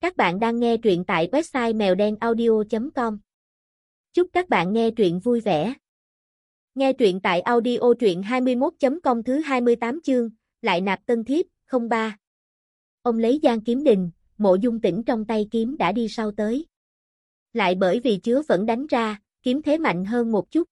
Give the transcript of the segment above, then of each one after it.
Các bạn đang nghe truyện tại website mèo đen audio.com. Chúc các bạn nghe truyện vui vẻ. Nghe truyện tại audio truyện 21.com thứ 28 chương, lại nạp tân thiếp, 03. Ông lấy giang kiếm đình, mộ dung tỉnh trong tay kiếm đã đi sau tới. Lại bởi vì chứa vẫn đánh ra, kiếm thế mạnh hơn một chút.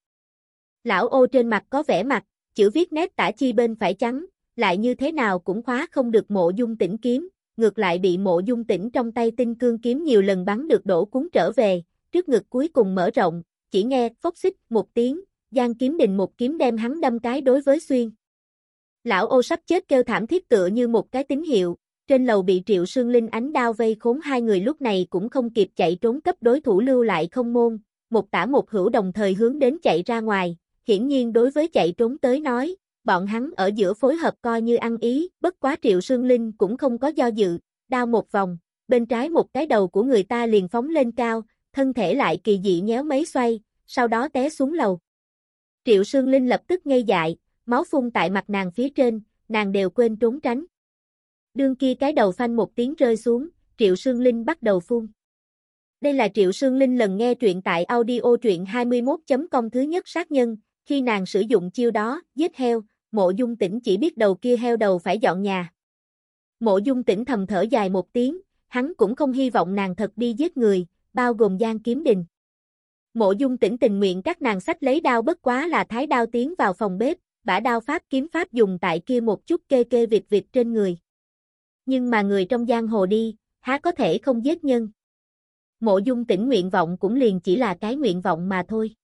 Lão ô trên mặt có vẻ mặt, chữ viết nét tả chi bên phải trắng, lại như thế nào cũng khóa không được mộ dung tỉnh kiếm, ngược lại bị mộ dung tỉnh trong tay tinh cương kiếm nhiều lần bắn được đổ cuốn trở về, trước ngực cuối cùng mở rộng, chỉ nghe phốc xích một tiếng, Giang kiếm đình một kiếm đem hắn đâm cái đối với xuyên. Lão ô sắp chết kêu thảm thiết tựa như một cái tín hiệu, trên lầu bị triệu sương linh ánh đao vây khốn hai người lúc này cũng không kịp chạy trốn cấp đối thủ lưu lại không môn, một tả một hữu đồng thời hướng đến chạy ra ngoài, hiển nhiên đối với chạy trốn tới nói, bọn hắn ở giữa phối hợp coi như ăn ý, bất quá triệu sương linh cũng không có do dự, đao một vòng, bên trái một cái đầu của người ta liền phóng lên cao, thân thể lại kỳ dị nhéo mấy xoay, sau đó té xuống lầu. Triệu sương linh lập tức ngây dại, máu phun tại mặt nàng phía trên, nàng đều quên trốn tránh. Đương kia cái đầu phanh một tiếng rơi xuống, Triệu Sương Linh bắt đầu phun. Đây là Triệu Sương Linh lần nghe truyện tại audio truyện 21.com thứ nhất sát nhân, khi nàng sử dụng chiêu đó, giết heo, mộ dung tỉnh chỉ biết đầu kia heo đầu phải dọn nhà. Mộ dung tỉnh thầm thở dài một tiếng, hắn cũng không hy vọng nàng thật đi giết người, bao gồm Giang Kiếm Đình. Mộ dung tỉnh tình nguyện các nàng sách lấy đao bất quá là thái đao tiến vào phòng bếp, bả đao pháp kiếm pháp dùng tại kia một chút kê kê vịt vịt trên người. Nhưng mà người trong giang hồ đi, há có thể không giết nhân. Mộ dung tỉnh nguyện vọng cũng liền chỉ là cái nguyện vọng mà thôi.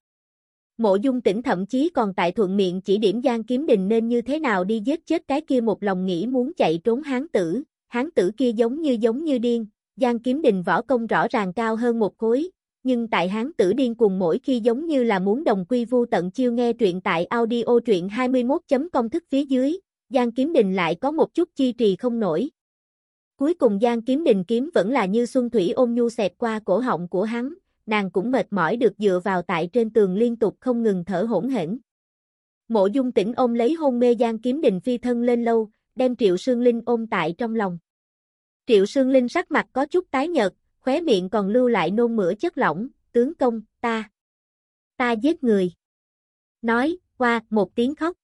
Mộ dung tỉnh thậm chí còn tại thuận miệng chỉ điểm Giang Kiếm Đình nên như thế nào đi giết chết cái kia một lòng nghĩ muốn chạy trốn hán tử, hán tử kia giống như giống như điên, Giang Kiếm Đình võ công rõ ràng cao hơn một khối, nhưng tại hán tử điên cùng mỗi khi giống như là muốn đồng quy vu tận chiêu nghe truyện tại audio truyện 21.com thức phía dưới, Giang Kiếm Đình lại có một chút chi trì không nổi. Cuối cùng Giang Kiếm Đình kiếm vẫn là như xuân thủy ôm nhu xẹt qua cổ họng của hắn, nàng cũng mệt mỏi được dựa vào tại trên tường liên tục không ngừng thở hỗn hển. Mộ dung tỉnh ôm lấy hôn mê Giang Kiếm Đình phi thân lên lâu, đem Triệu Sương Linh ôm tại trong lòng. Triệu Sương Linh sắc mặt có chút tái nhợt, khóe miệng còn lưu lại nôn mửa chất lỏng, tướng công, ta, ta giết người. Nói, qua, một tiếng khóc.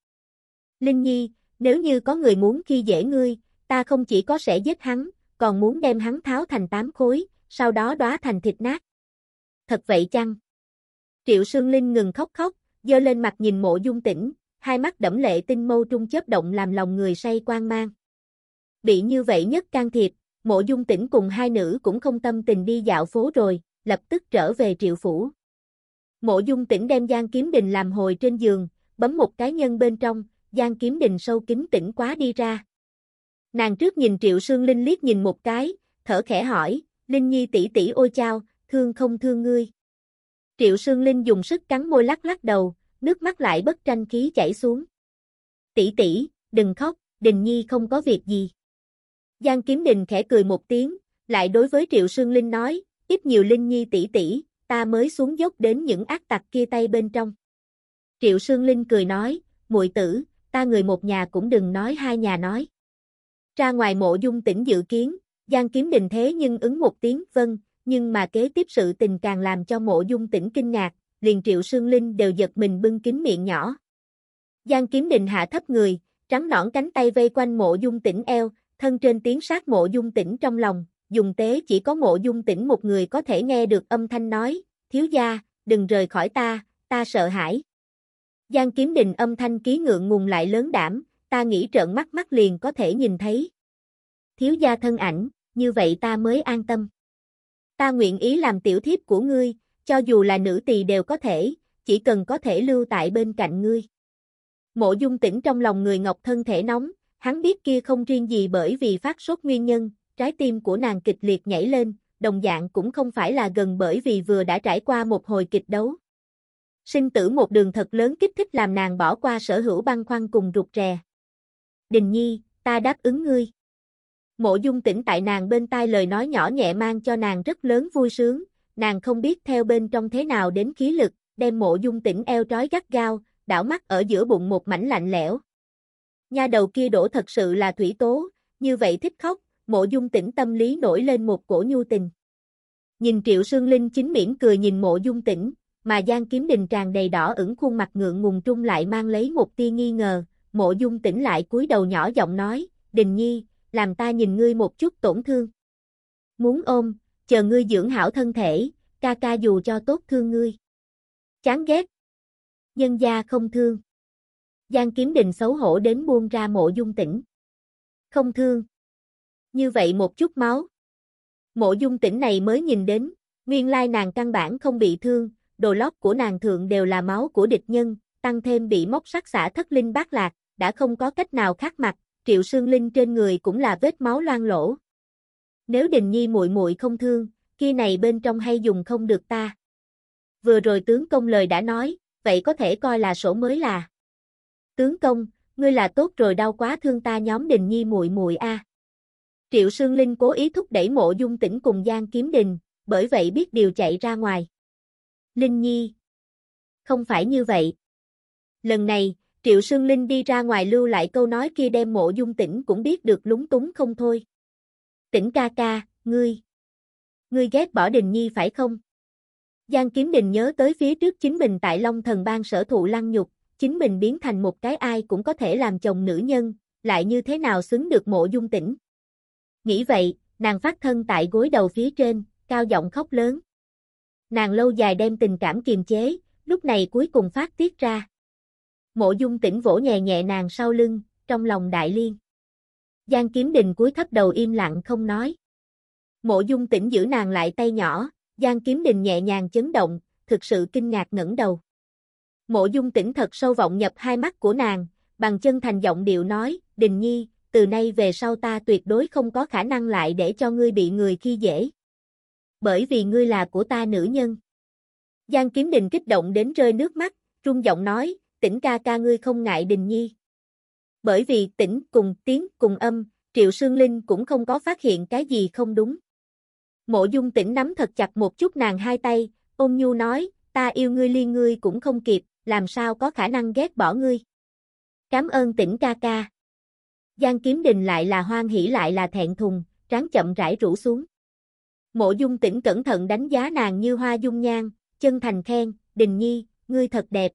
Linh Nhi, nếu như có người muốn khi dễ ngươi, ta không chỉ có sẽ giết hắn, còn muốn đem hắn tháo thành tám khối, sau đó đóa thành thịt nát thật vậy chăng? Triệu Sương Linh ngừng khóc khóc, dơ lên mặt nhìn mộ dung tỉnh, hai mắt đẫm lệ tinh mâu trung chớp động làm lòng người say quan mang. Bị như vậy nhất can thiệp, mộ dung tỉnh cùng hai nữ cũng không tâm tình đi dạo phố rồi, lập tức trở về triệu phủ. Mộ dung tỉnh đem Giang Kiếm Đình làm hồi trên giường, bấm một cái nhân bên trong, Giang Kiếm Đình sâu kín tỉnh quá đi ra. Nàng trước nhìn Triệu Sương Linh liếc nhìn một cái, thở khẽ hỏi, Linh Nhi tỷ tỷ ôi chao, thương không thương ngươi. Triệu Sương Linh dùng sức cắn môi lắc lắc đầu, nước mắt lại bất tranh khí chảy xuống. Tỷ tỷ, đừng khóc, Đình Nhi không có việc gì. Giang Kiếm Đình khẽ cười một tiếng, lại đối với Triệu Sương Linh nói, ít nhiều Linh Nhi tỷ tỷ, ta mới xuống dốc đến những ác tặc kia tay bên trong. Triệu Sương Linh cười nói, muội tử, ta người một nhà cũng đừng nói hai nhà nói. Ra ngoài mộ dung tỉnh dự kiến, Giang Kiếm Đình thế nhưng ứng một tiếng vâng, nhưng mà kế tiếp sự tình càng làm cho mộ dung tỉnh kinh ngạc, liền triệu sương linh đều giật mình bưng kín miệng nhỏ. Giang kiếm đình hạ thấp người, trắng nõn cánh tay vây quanh mộ dung tỉnh eo, thân trên tiếng sát mộ dung tỉnh trong lòng, dùng tế chỉ có mộ dung tỉnh một người có thể nghe được âm thanh nói, thiếu gia, đừng rời khỏi ta, ta sợ hãi. Giang kiếm đình âm thanh ký ngượng ngùng lại lớn đảm, ta nghĩ trợn mắt mắt liền có thể nhìn thấy. Thiếu gia thân ảnh, như vậy ta mới an tâm. Ta nguyện ý làm tiểu thiếp của ngươi, cho dù là nữ tỳ đều có thể, chỉ cần có thể lưu tại bên cạnh ngươi. Mộ dung tỉnh trong lòng người ngọc thân thể nóng, hắn biết kia không riêng gì bởi vì phát sốt nguyên nhân, trái tim của nàng kịch liệt nhảy lên, đồng dạng cũng không phải là gần bởi vì vừa đã trải qua một hồi kịch đấu. Sinh tử một đường thật lớn kích thích làm nàng bỏ qua sở hữu băng khoăn cùng rụt rè. Đình nhi, ta đáp ứng ngươi. Mộ dung tỉnh tại nàng bên tai lời nói nhỏ nhẹ mang cho nàng rất lớn vui sướng, nàng không biết theo bên trong thế nào đến khí lực, đem mộ dung tỉnh eo trói gắt gao, đảo mắt ở giữa bụng một mảnh lạnh lẽo. Nha đầu kia đổ thật sự là thủy tố, như vậy thích khóc, mộ dung tỉnh tâm lý nổi lên một cổ nhu tình. Nhìn Triệu Sương Linh chính miễn cười nhìn mộ dung tỉnh, mà Giang Kiếm Đình tràn đầy đỏ ửng khuôn mặt ngượng ngùng trung lại mang lấy một tia nghi ngờ, mộ dung tỉnh lại cúi đầu nhỏ giọng nói, Đình Nhi, làm ta nhìn ngươi một chút tổn thương. Muốn ôm, chờ ngươi dưỡng hảo thân thể, ca ca dù cho tốt thương ngươi. Chán ghét. Nhân gia không thương. Giang Kiếm Đình xấu hổ đến buông ra mộ dung tỉnh. Không thương. Như vậy một chút máu. Mộ dung tỉnh này mới nhìn đến, nguyên lai nàng căn bản không bị thương, đồ lót của nàng thượng đều là máu của địch nhân, tăng thêm bị móc sắc xả thất linh bát lạc, đã không có cách nào khác mặt, triệu sương linh trên người cũng là vết máu loang lỗ. Nếu đình nhi muội muội không thương, kia này bên trong hay dùng không được ta. Vừa rồi tướng công lời đã nói, vậy có thể coi là sổ mới là. Tướng công, ngươi là tốt rồi đau quá thương ta nhóm đình nhi muội muội a. Triệu Sương Linh cố ý thúc đẩy mộ dung tỉnh cùng Giang Kiếm Đình, bởi vậy biết điều chạy ra ngoài. Linh Nhi. Không phải như vậy. Lần này, Triệu Sương Linh đi ra ngoài lưu lại câu nói kia đem mộ dung tỉnh cũng biết được lúng túng không thôi. Tỉnh ca ca, ngươi. Ngươi ghét bỏ Đình Nhi phải không? Giang Kiếm Đình nhớ tới phía trước chính mình tại Long Thần Bang sở thụ lăng nhục, chính mình biến thành một cái ai cũng có thể làm chồng nữ nhân, lại như thế nào xứng được mộ dung tỉnh. Nghĩ vậy, nàng phát thân tại gối đầu phía trên, cao giọng khóc lớn. Nàng lâu dài đem tình cảm kiềm chế, lúc này cuối cùng phát tiết ra. Mộ dung tỉnh vỗ nhẹ nhẹ nàng sau lưng, trong lòng đại liên. Giang kiếm đình cúi thấp đầu im lặng không nói. Mộ dung tỉnh giữ nàng lại tay nhỏ, Giang kiếm đình nhẹ nhàng chấn động, thực sự kinh ngạc ngẩng đầu. Mộ dung tỉnh thật sâu vọng nhập hai mắt của nàng, bằng chân thành giọng điệu nói, đình nhi, từ nay về sau ta tuyệt đối không có khả năng lại để cho ngươi bị người khi dễ. Bởi vì ngươi là của ta nữ nhân. Giang Kiếm Đình kích động đến rơi nước mắt, trung giọng nói, tỉnh ca ca ngươi không ngại Đình Nhi. Bởi vì tỉnh cùng tiếng cùng âm, Triệu Sương Linh cũng không có phát hiện cái gì không đúng. Mộ dung tỉnh nắm thật chặt một chút nàng hai tay, ôm nhu nói, ta yêu ngươi liên ngươi cũng không kịp, làm sao có khả năng ghét bỏ ngươi. Cảm ơn tỉnh ca ca. Giang Kiếm Đình lại là hoan hỉ lại là thẹn thùng, trán chậm rãi rủ xuống. Mộ dung tỉnh cẩn thận đánh giá nàng như hoa dung nhan, chân thành khen, Đình Nhi, ngươi thật đẹp.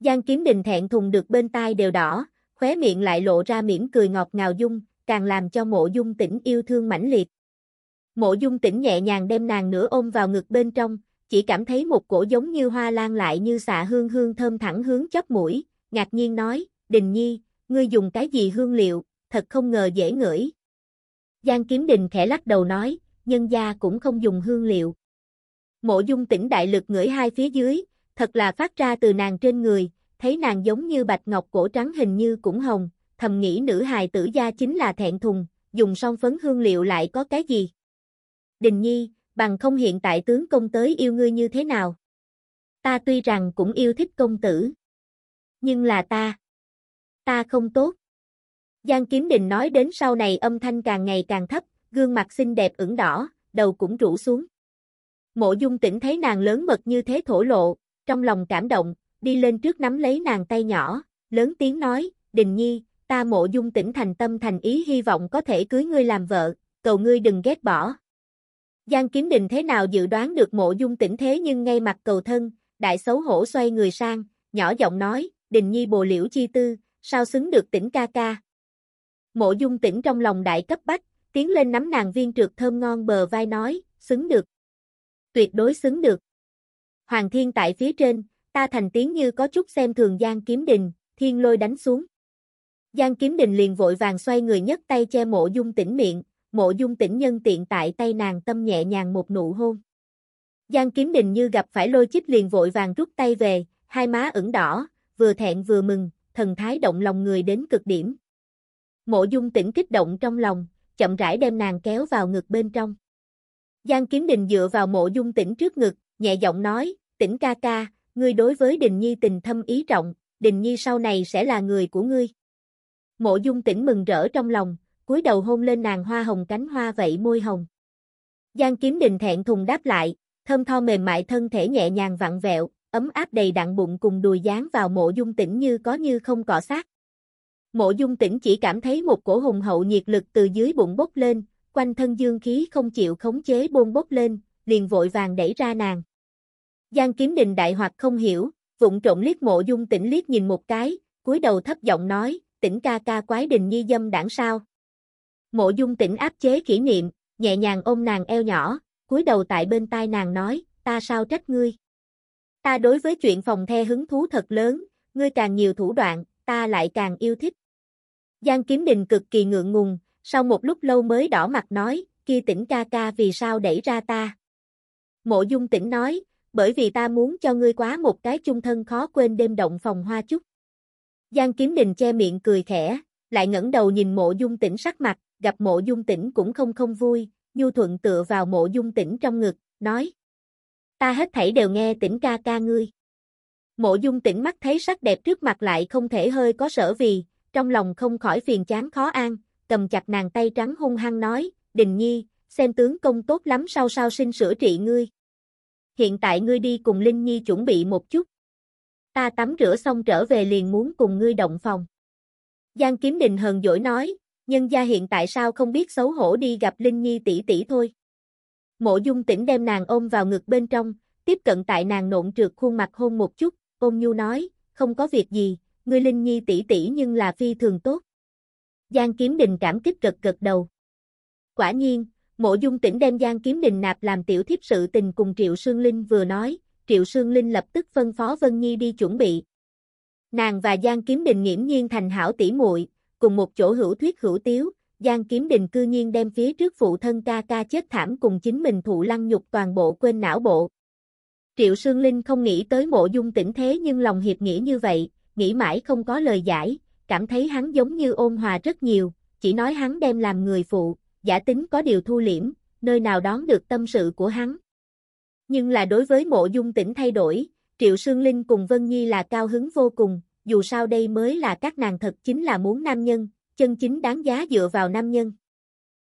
Giang Kiếm Đình thẹn thùng được bên tai đều đỏ, khóe miệng lại lộ ra mỉm cười ngọt ngào dung, càng làm cho mộ dung tỉnh yêu thương mãnh liệt. Mộ dung tỉnh nhẹ nhàng đem nàng nửa ôm vào ngực bên trong, chỉ cảm thấy một cổ giống như hoa lan lại như xạ hương hương thơm thẳng hướng chóp mũi, ngạc nhiên nói, Đình Nhi, ngươi dùng cái gì hương liệu, thật không ngờ dễ ngửi. Giang Kiếm Đình khẽ lắc đầu nói, nhân gia cũng không dùng hương liệu. Mộ dung tỉnh đại lực ngửi hai phía dưới, thật là phát ra từ nàng trên người, thấy nàng giống như bạch ngọc cổ trắng hình như cũng hồng, thầm nghĩ nữ hài tử gia chính là thẹn thùng, dùng son phấn hương liệu lại có cái gì. Đình nhi, bằng không hiện tại tướng công tới yêu ngươi như thế nào. Ta tuy rằng cũng yêu thích công tử. Nhưng là ta. Ta không tốt. Giang Kiếm Đình nói đến sau này âm thanh càng ngày càng thấp, gương mặt xinh đẹp ửng đỏ, đầu cũng rũ xuống. Mộ dung tĩnh thấy nàng lớn mật như thế thổ lộ, trong lòng cảm động, đi lên trước nắm lấy nàng tay nhỏ, lớn tiếng nói, Đình Nhi, ta mộ dung tỉnh thành tâm thành ý hy vọng có thể cưới ngươi làm vợ, cầu ngươi đừng ghét bỏ. Giang Kiếm Đình thế nào dự đoán được mộ dung tỉnh thế nhưng ngay mặt cầu thân, đại xấu hổ xoay người sang, nhỏ giọng nói, Đình Nhi bồ liễu chi tư, sao xứng được tỉnh ca ca. Mộ dung tỉnh trong lòng đại cấp bách, tiến lên nắm nàng viên trượt thơm ngon bờ vai nói, xứng được. Tuyệt đối xứng được. Hoàng thiên tại phía trên, ta thành tiếng như có chút xem thường Giang Kiếm Đình, thiên lôi đánh xuống. Giang Kiếm Đình liền vội vàng xoay người nhấc tay che mộ dung tỉnh miệng, mộ dung tỉnh nhân tiện tại tay nàng tâm nhẹ nhàng một nụ hôn. Giang Kiếm Đình như gặp phải lôi chích liền vội vàng rút tay về, hai má ửng đỏ, vừa thẹn vừa mừng, thần thái động lòng người đến cực điểm. Mộ dung tỉnh kích động trong lòng, chậm rãi đem nàng kéo vào ngực bên trong. Giang Kiếm Đình dựa vào mộ dung tỉnh trước ngực, nhẹ giọng nói, tỉnh ca ca, ngươi đối với Đình Nhi tình thâm ý trọng, Đình Nhi sau này sẽ là người của ngươi. Mộ dung tỉnh mừng rỡ trong lòng, cúi đầu hôn lên nàng hoa hồng cánh hoa vậy môi hồng. Giang Kiếm Đình thẹn thùng đáp lại, thơm tho mềm mại thân thể nhẹ nhàng vặn vẹo, ấm áp đầy đặn bụng cùng đùi dán vào mộ dung tỉnh như có như không cọ sát. Mộ dung tỉnh chỉ cảm thấy một cổ hùng hậu nhiệt lực từ dưới bụng bốc lên, quanh thân dương khí không chịu khống chế bôn bốc lên, liền vội vàng đẩy ra nàng. Giang kiếm đình đại hoặc không hiểu, vụng trộn liếc mộ dung tỉnh liếc nhìn một cái, cúi đầu thấp giọng nói, tỉnh ca ca quái đình nhi dâm đảng sao. Mộ dung tỉnh áp chế kỷ niệm, nhẹ nhàng ôm nàng eo nhỏ, cúi đầu tại bên tai nàng nói, ta sao trách ngươi. Ta đối với chuyện phòng the hứng thú thật lớn, ngươi càng nhiều thủ đoạn, ta lại càng yêu thích. Giang Kiếm Đình cực kỳ ngượng ngùng, sau một lúc lâu mới đỏ mặt nói, kia tỉnh ca ca vì sao đẩy ra ta. Mộ dung tỉnh nói, bởi vì ta muốn cho ngươi quá một cái chung thân khó quên đêm động phòng hoa chúc. Giang Kiếm Đình che miệng cười khẽ, lại ngẩng đầu nhìn mộ dung tỉnh sắc mặt, gặp mộ dung tỉnh cũng không không vui, nhu thuận tựa vào mộ dung tỉnh trong ngực, nói. Ta hết thảy đều nghe tỉnh ca ca ngươi. Mộ dung tỉnh mắt thấy sắc đẹp trước mặt lại không thể hơi có sở vì, trong lòng không khỏi phiền chán khó an, cầm chặt nàng tay trắng hung hăng nói, Đình Nhi, xem tướng công tốt lắm sau sau sinh sửa trị ngươi. Hiện tại ngươi đi cùng Linh Nhi chuẩn bị một chút. Ta tắm rửa xong trở về liền muốn cùng ngươi động phòng. Giang Kiếm Đình hờn dỗi nói, nhân gia hiện tại sao không biết xấu hổ đi gặp Linh Nhi tỷ tỷ thôi. Mộ dung tĩnh đem nàng ôm vào ngực bên trong, tiếp cận tại nàng nộn trượt khuôn mặt hôn một chút, ôm nhu nói, không có việc gì, ngươi Linh Nhi tỷ tỷ nhưng là phi thường tốt. Giang Kiếm Đình cảm kích gật gật đầu. Quả nhiên, mộ dung tỉnh đem Giang Kiếm Đình nạp làm tiểu thiếp sự tình cùng Triệu Sương Linh vừa nói, Triệu Sương Linh lập tức phân phó Vân Nhi đi chuẩn bị. Nàng và Giang Kiếm Đình nghiễm nhiên thành hảo tỷ muội, cùng một chỗ hữu thuyết hữu tiếu, Giang Kiếm Đình cư nhiên đem phía trước phụ thân ca ca chết thảm cùng chính mình thụ lăng nhục toàn bộ quên não bộ. Triệu Sương Linh không nghĩ tới mộ dung tỉnh thế nhưng lòng hiệp nghĩa như vậy, nghĩ mãi không có lời giải, cảm thấy hắn giống như ôn hòa rất nhiều, chỉ nói hắn đem làm người phụ, giả tính có điều thu liễm, nơi nào đón được tâm sự của hắn. Nhưng là đối với mộ dung tỉnh thay đổi, Triệu Sương Linh cùng Vân Nhi là cao hứng vô cùng, dù sao đây mới là các nàng thật chính là muốn nam nhân, chân chính đáng giá dựa vào nam nhân.